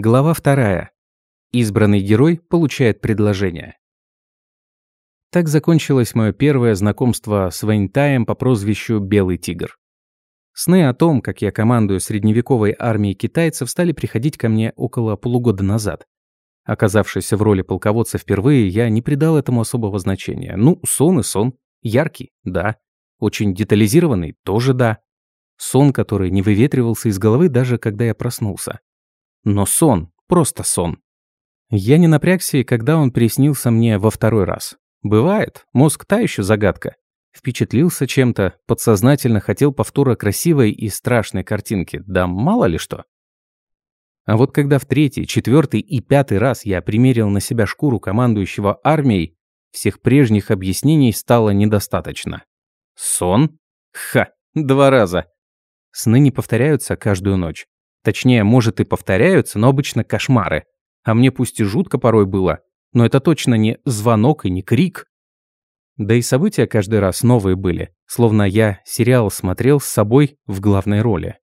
Глава вторая. Избранный герой получает предложение. Так закончилось мое первое знакомство с Вайнтаем по прозвищу «Белый тигр». Сны о том, как я командую средневековой армией китайцев, стали приходить ко мне около полугода назад. Оказавшись в роли полководца впервые, я не придал этому особого значения. Ну, сон и сон. Яркий, да. Очень детализированный, тоже да. Сон, который не выветривался из головы, даже когда я проснулся. Но сон, просто сон. Я не напрягся, когда он приснился мне во второй раз. Бывает, мозг та еще загадка. Впечатлился чем-то, подсознательно хотел повтора красивой и страшной картинки, да мало ли что. А вот когда в третий, четвертый и пятый раз я примерил на себя шкуру командующего армией, всех прежних объяснений стало недостаточно. Сон? Ха, два раза. Сны не повторяются каждую ночь. Точнее, может и повторяются, но обычно кошмары. А мне пусть и жутко порой было, но это точно не звонок и не крик. Да и события каждый раз новые были, словно я сериал смотрел с собой в главной роли.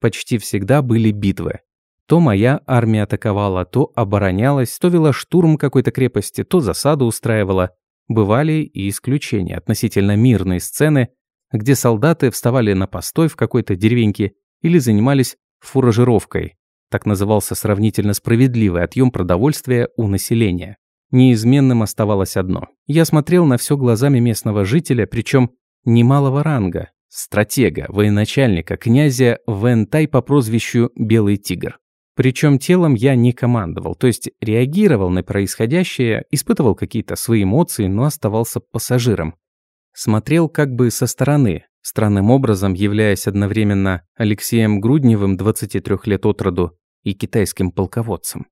Почти всегда были битвы. То моя армия атаковала, то оборонялась, то вела штурм какой-то крепости, то засаду устраивала. Бывали и исключения, относительно мирные сцены, где солдаты вставали на постой в какой-то деревеньке или занимались фуражировкой. Так назывался сравнительно справедливый отъем продовольствия у населения. Неизменным оставалось одно. Я смотрел на все глазами местного жителя, причем немалого ранга, стратега, военачальника, князя Вентай по прозвищу Белый Тигр. Причем телом я не командовал, то есть реагировал на происходящее, испытывал какие-то свои эмоции, но оставался пассажиром. Смотрел как бы со стороны, странным образом являясь одновременно Алексеем Грудневым, 23 лет от роду, и китайским полководцем.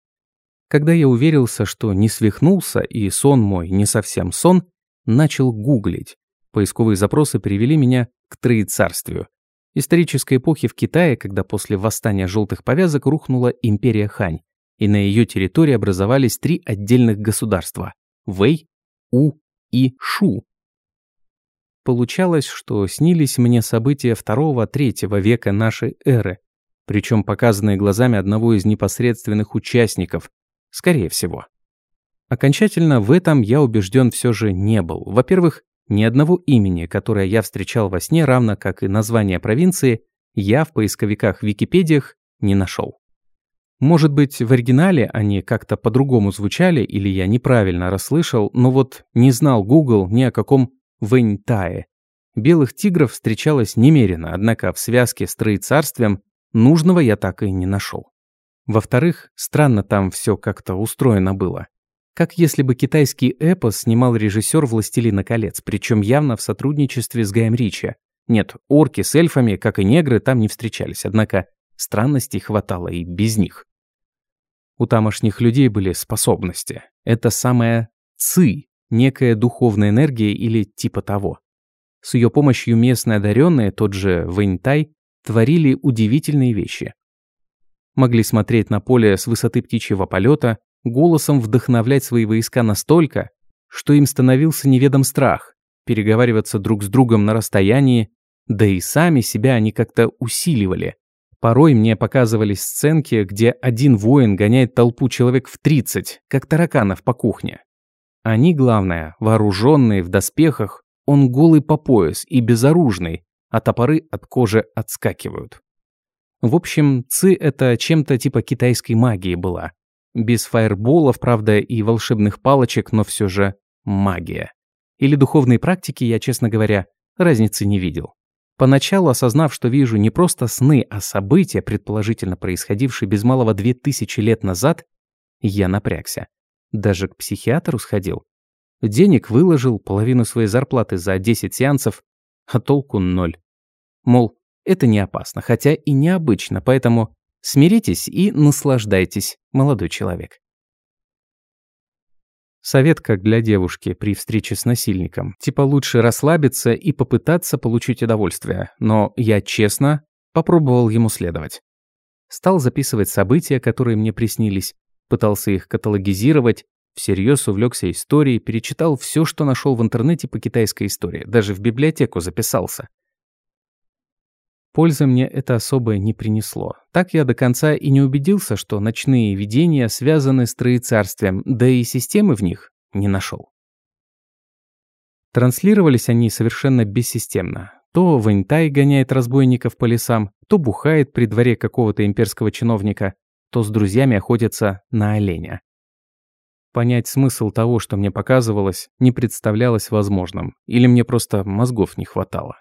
Когда я уверился, что не свихнулся и сон мой не совсем сон, начал гуглить. Поисковые запросы привели меня к Троецарствию. Исторической эпохи в Китае, когда после восстания желтых повязок рухнула империя Хань, и на ее территории образовались три отдельных государства – Вэй, У и Шу, Получалось, что снились мне события второго-третьего века нашей эры, причем показанные глазами одного из непосредственных участников, скорее всего. Окончательно в этом я убежден все же не был. Во-первых, ни одного имени, которое я встречал во сне, равно как и название провинции, я в поисковиках Википедиях не нашел. Может быть, в оригинале они как-то по-другому звучали, или я неправильно расслышал, но вот не знал Google ни о каком Вэньтае. Белых тигров встречалось немерено, однако в связке с троецарствием нужного я так и не нашел. Во-вторых, странно там все как-то устроено было. Как если бы китайский эпос снимал режиссер «Властелина колец», причем явно в сотрудничестве с Гаем Ричи. Нет, орки с эльфами, как и негры, там не встречались, однако странностей хватало и без них. У тамошних людей были способности. Это самая ци, некая духовная энергия или типа того. С ее помощью местные одаренные, тот же Вэньтай, творили удивительные вещи. Могли смотреть на поле с высоты птичьего полета, голосом вдохновлять свои войска настолько, что им становился неведом страх, переговариваться друг с другом на расстоянии, да и сами себя они как-то усиливали. Порой мне показывались сценки, где один воин гоняет толпу человек в 30, как тараканов по кухне. Они, главное, вооруженные в доспехах, он голый по пояс и безоружный, а топоры от кожи отскакивают. В общем, ци это чем-то типа китайской магии была. Без фаерболов, правда, и волшебных палочек, но все же магия. Или духовной практики я, честно говоря, разницы не видел. Поначалу осознав, что вижу не просто сны, а события, предположительно происходившие без малого две тысячи лет назад, я напрягся. Даже к психиатру сходил. Денег выложил, половину своей зарплаты за 10 сеансов, а толку ноль. Мол, это не опасно, хотя и необычно, поэтому смиритесь и наслаждайтесь, молодой человек. Совет как для девушки при встрече с насильником. Типа лучше расслабиться и попытаться получить удовольствие. Но я честно попробовал ему следовать. Стал записывать события, которые мне приснились, пытался их каталогизировать, всерьез увлекся историей, перечитал все, что нашел в интернете по китайской истории, даже в библиотеку записался. Пользы мне это особо не принесло. Так я до конца и не убедился, что ночные видения связаны с троецарствием, да и системы в них не нашел. Транслировались они совершенно бессистемно. То Вэньтай гоняет разбойников по лесам, то бухает при дворе какого-то имперского чиновника, то с друзьями охотится на оленя. Понять смысл того, что мне показывалось, не представлялось возможным, или мне просто мозгов не хватало.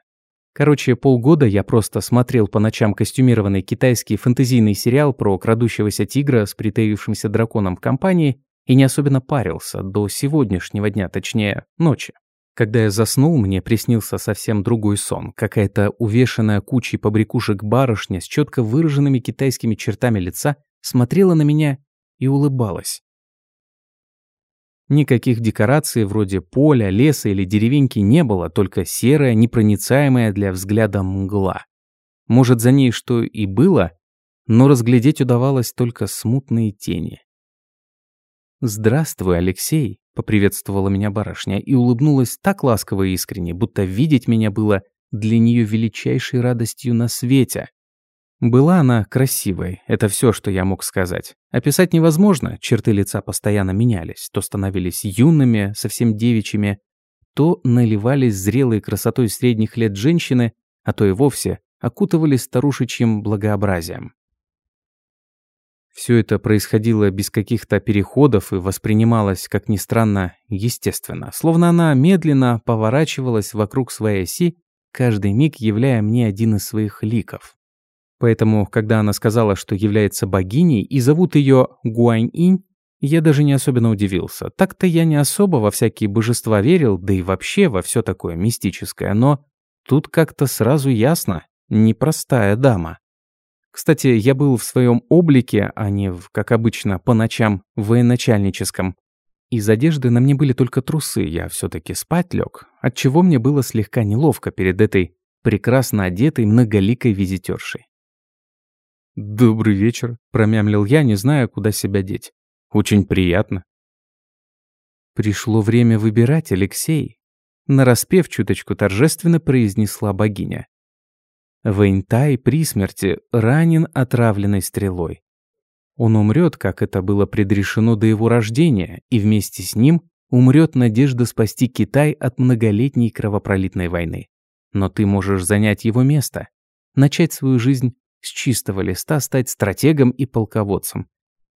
Короче, полгода я просто смотрел по ночам костюмированный китайский фэнтезийный сериал про крадущегося тигра с притаившимся драконом в компании и не особенно парился до сегодняшнего дня, точнее, ночи. Когда я заснул, мне приснился совсем другой сон. Какая-то увешанная кучей побрякушек барышня с четко выраженными китайскими чертами лица смотрела на меня и улыбалась. Никаких декораций вроде поля, леса или деревеньки не было, только серая, непроницаемая для взгляда мгла. Может, за ней что и было, но разглядеть удавалось только смутные тени. «Здравствуй, Алексей», — поприветствовала меня барышня и улыбнулась так ласково и искренне, будто видеть меня было для нее величайшей радостью на свете. Была она красивой, это все, что я мог сказать. Описать невозможно, черты лица постоянно менялись, то становились юными, совсем девичьими, то наливались зрелой красотой средних лет женщины, а то и вовсе окутывались старушечьим благообразием. Все это происходило без каких-то переходов и воспринималось, как ни странно, естественно, словно она медленно поворачивалась вокруг своей оси, каждый миг являя мне один из своих ликов. Поэтому, когда она сказала, что является богиней и зовут ее Гуань-инь, я даже не особенно удивился. Так-то я не особо во всякие божества верил, да и вообще во все такое мистическое, но тут как-то сразу ясно, непростая дама. Кстати, я был в своем облике, а не, в, как обычно, по ночам, военачальническом. Из одежды на мне были только трусы, я все таки спать лег, отчего мне было слегка неловко перед этой прекрасно одетой многоликой визитершей. «Добрый вечер», – промямлил я, не зная, куда себя деть. «Очень приятно». «Пришло время выбирать, Алексей», – нараспев чуточку торжественно произнесла богиня. Вэньтай при смерти ранен отравленной стрелой. Он умрет, как это было предрешено до его рождения, и вместе с ним умрет надежда спасти Китай от многолетней кровопролитной войны. Но ты можешь занять его место, начать свою жизнь с чистого листа стать стратегом и полководцем,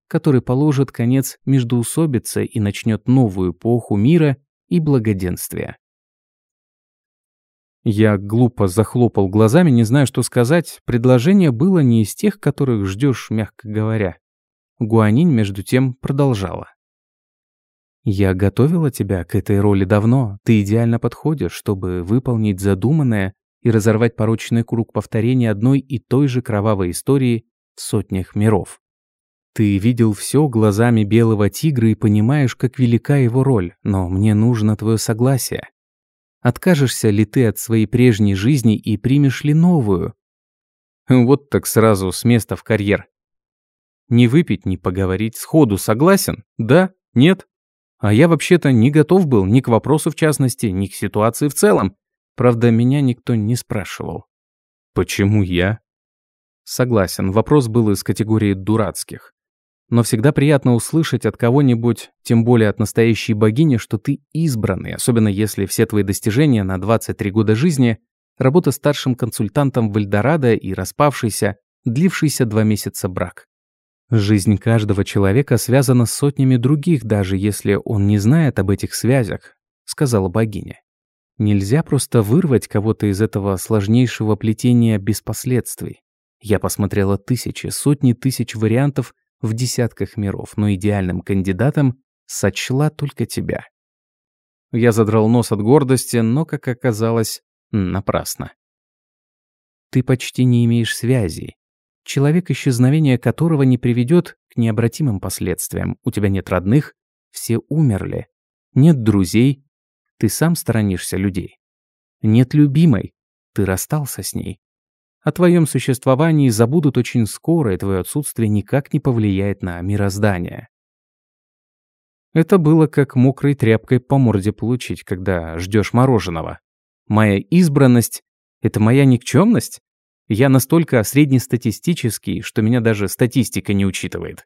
который положит конец междоусобице и начнет новую эпоху мира и благоденствия. Я глупо захлопал глазами, не зная, что сказать. Предложение было не из тех, которых ждешь, мягко говоря. Гуанинь, между тем, продолжала. «Я готовила тебя к этой роли давно. Ты идеально подходишь, чтобы выполнить задуманное и разорвать порочный круг повторения одной и той же кровавой истории в сотнях миров. Ты видел все глазами белого тигра и понимаешь, как велика его роль, но мне нужно твое согласие. Откажешься ли ты от своей прежней жизни и примешь ли новую? Вот так сразу с места в карьер. Не выпить, не поговорить, сходу согласен? Да? Нет? А я вообще-то не готов был ни к вопросу в частности, ни к ситуации в целом. Правда, меня никто не спрашивал. Почему я? Согласен, вопрос был из категории дурацких. Но всегда приятно услышать от кого-нибудь, тем более от настоящей богини, что ты избранный, особенно если все твои достижения на 23 года жизни, работа старшим консультантом в Эльдорадо и распавшийся, длившийся два месяца брак. Жизнь каждого человека связана с сотнями других, даже если он не знает об этих связях, сказала богиня. Нельзя просто вырвать кого-то из этого сложнейшего плетения без последствий. Я посмотрела тысячи, сотни тысяч вариантов в десятках миров, но идеальным кандидатом сочла только тебя. Я задрал нос от гордости, но, как оказалось, напрасно. Ты почти не имеешь связей. Человек, исчезновение которого не приведет к необратимым последствиям. У тебя нет родных, все умерли. Нет друзей, ты сам сторонишься людей. Нет любимой, ты расстался с ней. О твоем существовании забудут очень скоро, и твое отсутствие никак не повлияет на мироздание. Это было как мокрой тряпкой по морде получить, когда ждешь мороженого. Моя избранность — это моя никчемность? Я настолько среднестатистический, что меня даже статистика не учитывает.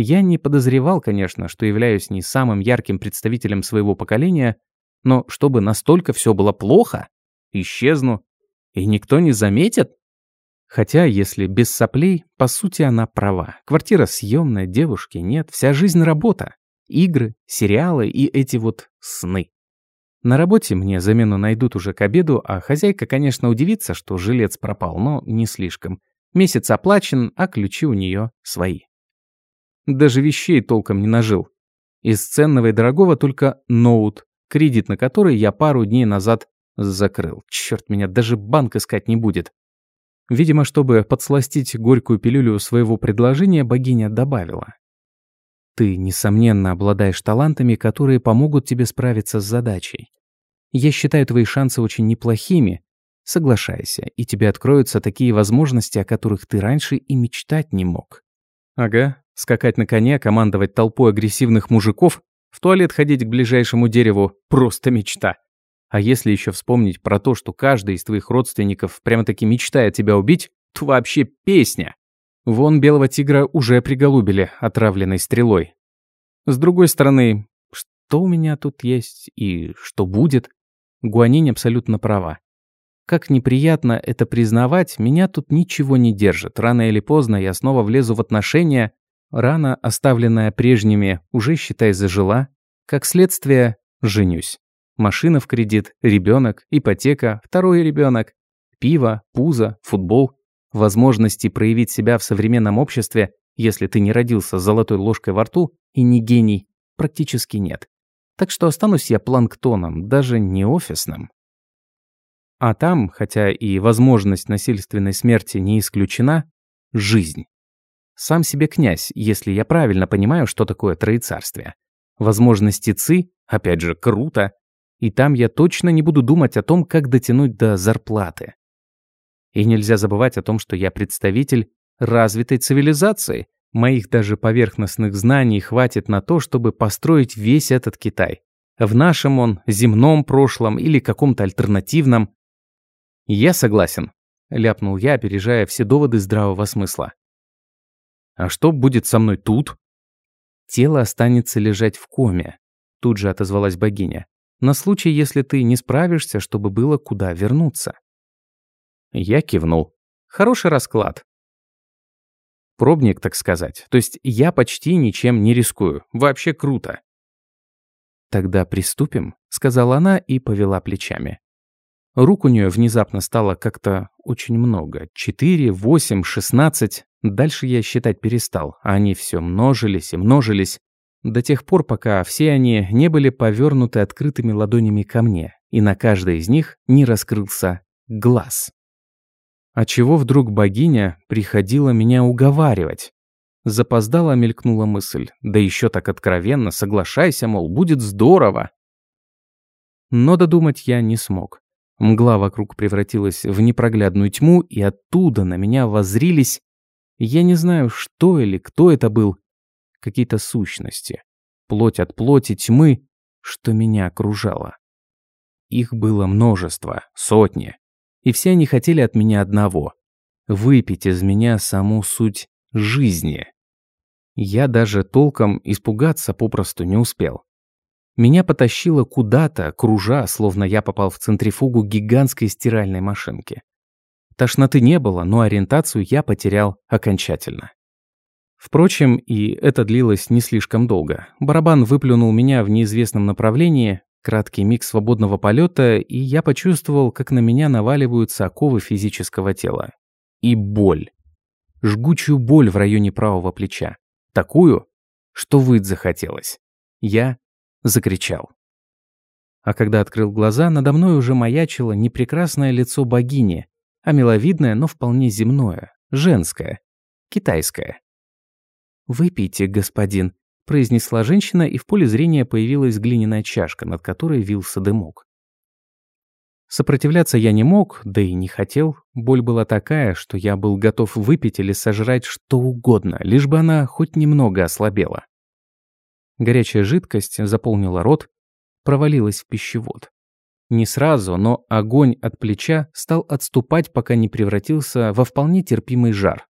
Я не подозревал, конечно, что являюсь не самым ярким представителем своего поколения, но чтобы настолько все было плохо, исчезну, и никто не заметит? Хотя, если без соплей, по сути она права. Квартира съемная, девушки нет, вся жизнь работа. Игры, сериалы и эти вот сны. На работе мне замену найдут уже к обеду, а хозяйка, конечно, удивится, что жилец пропал, но не слишком. Месяц оплачен, а ключи у нее свои. Даже вещей толком не нажил. Из ценного и дорогого только ноут, кредит на который я пару дней назад закрыл. Черт меня, даже банк искать не будет. Видимо, чтобы подсластить горькую пилюлю своего предложения, богиня добавила. Ты, несомненно, обладаешь талантами, которые помогут тебе справиться с задачей. Я считаю твои шансы очень неплохими. Соглашайся, и тебе откроются такие возможности, о которых ты раньше и мечтать не мог. Ага, скакать на коне, командовать толпой агрессивных мужиков, в туалет ходить к ближайшему дереву – просто мечта. А если еще вспомнить про то, что каждый из твоих родственников прямо-таки мечтает тебя убить, то вообще песня. Вон белого тигра уже приголубили отравленной стрелой. С другой стороны, что у меня тут есть и что будет? Гуанинь абсолютно права. Как неприятно это признавать, меня тут ничего не держит. Рано или поздно я снова влезу в отношения. Рана, оставленная прежними, уже, считай, зажила. Как следствие, женюсь. Машина в кредит, ребенок, ипотека, второй ребенок, пиво, пузо, футбол возможности проявить себя в современном обществе, если ты не родился с золотой ложкой во рту и не гений, практически нет. Так что останусь я планктоном, даже не офисным. А там, хотя и возможность насильственной смерти не исключена, жизнь. Сам себе князь, если я правильно понимаю, что такое троецарствие. Возможности ЦИ, опять же, круто. И там я точно не буду думать о том, как дотянуть до зарплаты. И нельзя забывать о том, что я представитель развитой цивилизации. Моих даже поверхностных знаний хватит на то, чтобы построить весь этот Китай. В нашем он, земном прошлом или каком-то альтернативном. Я согласен, ляпнул я, опережая все доводы здравого смысла. А что будет со мной тут? Тело останется лежать в коме, тут же отозвалась богиня. На случай, если ты не справишься, чтобы было куда вернуться. Я кивнул. Хороший расклад. Пробник, так сказать. То есть я почти ничем не рискую. Вообще круто. «Тогда приступим», — сказала она и повела плечами. Рук у нее внезапно стало как-то очень много. Четыре, восемь, шестнадцать. Дальше я считать перестал, а они все множились и множились. До тех пор, пока все они не были повернуты открытыми ладонями ко мне, и на каждой из них не раскрылся глаз. А чего вдруг богиня приходила меня уговаривать? Запоздала мелькнула мысль. Да еще так откровенно, соглашайся, мол, будет здорово. Но додумать я не смог. Мгла вокруг превратилась в непроглядную тьму, и оттуда на меня воззрились... Я не знаю, что или кто это был. Какие-то сущности. Плоть от плоти тьмы, что меня окружало. Их было множество, сотни и все они хотели от меня одного – выпить из меня саму суть жизни. Я даже толком испугаться попросту не успел. Меня потащило куда-то, кружа, словно я попал в центрифугу гигантской стиральной машинки. Тошноты не было, но ориентацию я потерял окончательно. Впрочем, и это длилось не слишком долго. Барабан выплюнул меня в неизвестном направлении, Краткий миг свободного полета, и я почувствовал, как на меня наваливаются оковы физического тела. И боль. Жгучую боль в районе правого плеча. Такую, что выть захотелось. Я закричал. А когда открыл глаза, надо мной уже маячило не прекрасное лицо богини, а миловидное, но вполне земное, женское, китайское. «Выпейте, господин», произнесла женщина, и в поле зрения появилась глиняная чашка, над которой вился дымок. Сопротивляться я не мог, да и не хотел. Боль была такая, что я был готов выпить или сожрать что угодно, лишь бы она хоть немного ослабела. Горячая жидкость заполнила рот, провалилась в пищевод. Не сразу, но огонь от плеча стал отступать, пока не превратился во вполне терпимый жар.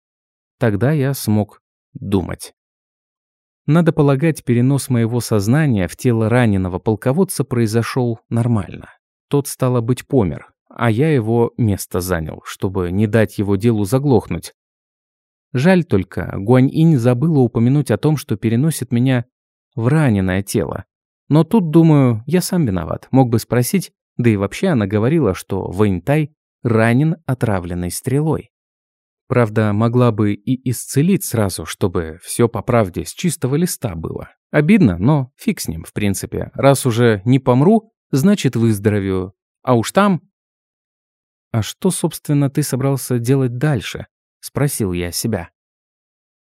Тогда я смог думать. Надо полагать, перенос моего сознания в тело раненого полководца произошел нормально. Тот, стало быть, помер, а я его место занял, чтобы не дать его делу заглохнуть. Жаль только, Гуань-инь забыла упомянуть о том, что переносит меня в раненое тело. Но тут, думаю, я сам виноват. Мог бы спросить, да и вообще она говорила, что Вэньтай ранен отравленной стрелой. Правда, могла бы и исцелить сразу, чтобы все по правде с чистого листа было. Обидно, но фиг с ним, в принципе. Раз уже не помру, значит выздоровею. А уж там... «А что, собственно, ты собрался делать дальше?» – спросил я себя.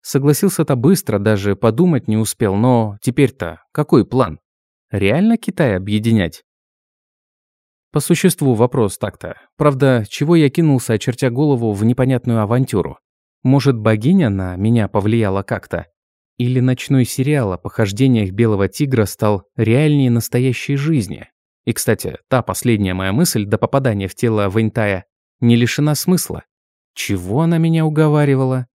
Согласился-то быстро, даже подумать не успел, но теперь-то какой план? Реально Китай объединять? По существу вопрос так-то. Правда, чего я кинулся, очертя голову в непонятную авантюру? Может, богиня на меня повлияла как-то? Или ночной сериал о похождениях белого тигра стал реальнее настоящей жизни? И, кстати, та последняя моя мысль до попадания в тело Вэньтая не лишена смысла. Чего она меня уговаривала?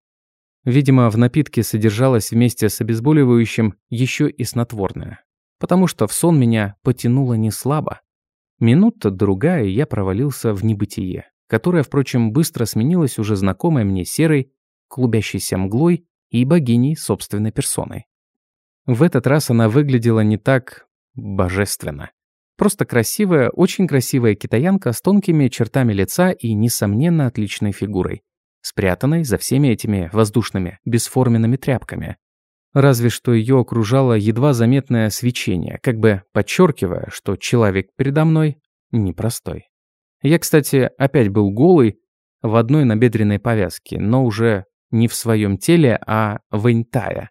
Видимо, в напитке содержалось вместе с обезболивающим еще и снотворное. Потому что в сон меня потянуло не слабо. Минута другая, я провалился в небытие, которое, впрочем, быстро сменилось уже знакомой мне серой, клубящейся мглой и богиней собственной персоной. В этот раз она выглядела не так божественно. Просто красивая, очень красивая китаянка с тонкими чертами лица и, несомненно, отличной фигурой, спрятанной за всеми этими воздушными, бесформенными тряпками. Разве что ее окружало едва заметное свечение, как бы подчеркивая, что человек передо мной непростой. Я, кстати, опять был голый в одной набедренной повязке, но уже не в своем теле, а в интая.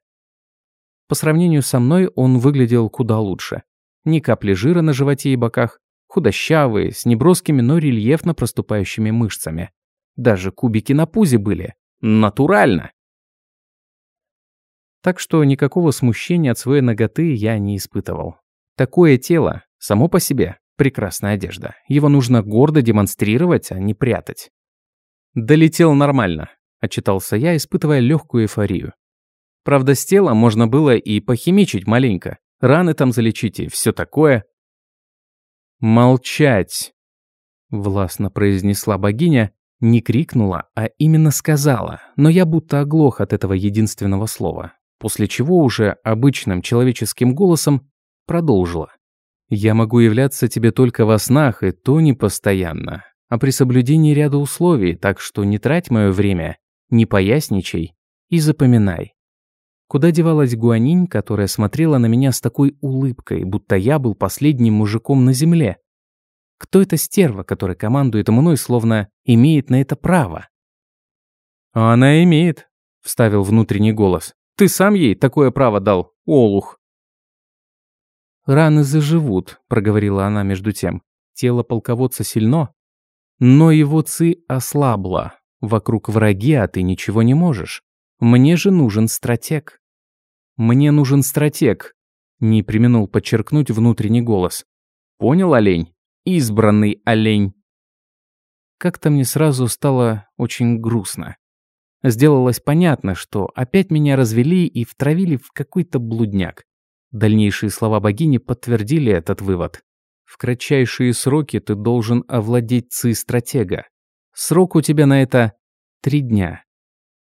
По сравнению со мной он выглядел куда лучше. Ни капли жира на животе и боках, худощавый, с неброскими, но рельефно проступающими мышцами. Даже кубики на пузе были. Натурально. Так что никакого смущения от своей ноготы я не испытывал. Такое тело, само по себе, прекрасная одежда. Его нужно гордо демонстрировать, а не прятать. «Долетел нормально», – отчитался я, испытывая легкую эйфорию. Правда, с телом можно было и похимичить маленько. Раны там залечить и все такое. «Молчать!» – властно произнесла богиня, не крикнула, а именно сказала, но я будто оглох от этого единственного слова после чего уже обычным человеческим голосом продолжила. «Я могу являться тебе только во снах, и то не постоянно, а при соблюдении ряда условий, так что не трать мое время, не поясничай и запоминай». Куда девалась Гуанинь, которая смотрела на меня с такой улыбкой, будто я был последним мужиком на земле? Кто эта стерва, которая командует мной, словно имеет на это право? «Она имеет», — вставил внутренний голос. Ты сам ей такое право дал, олух». «Раны заживут», — проговорила она между тем. «Тело полководца сильно, но его ци ослабло. Вокруг враги, а ты ничего не можешь. Мне же нужен стратег». «Мне нужен стратег», — не применул подчеркнуть внутренний голос. «Понял, олень? Избранный олень». Как-то мне сразу стало очень грустно. Сделалось понятно, что опять меня развели и втравили в какой-то блудняк. Дальнейшие слова богини подтвердили этот вывод. В кратчайшие сроки ты должен овладеть ци-стратега. Срок у тебя на это три дня.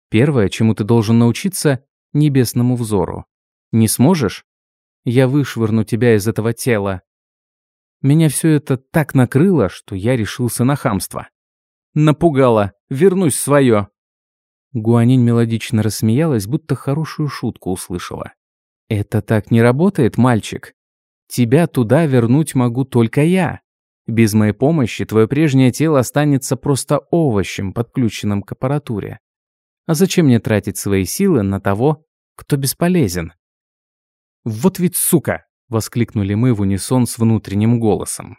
Первое, чему ты должен научиться – небесному взору. Не сможешь? Я вышвырну тебя из этого тела. Меня все это так накрыло, что я решился на хамство. Напугала. Вернусь свое. Гуанинь мелодично рассмеялась, будто хорошую шутку услышала. «Это так не работает, мальчик. Тебя туда вернуть могу только я. Без моей помощи твое прежнее тело останется просто овощем, подключенным к аппаратуре. А зачем мне тратить свои силы на того, кто бесполезен?» «Вот ведь сука!» — воскликнули мы в унисон с внутренним голосом.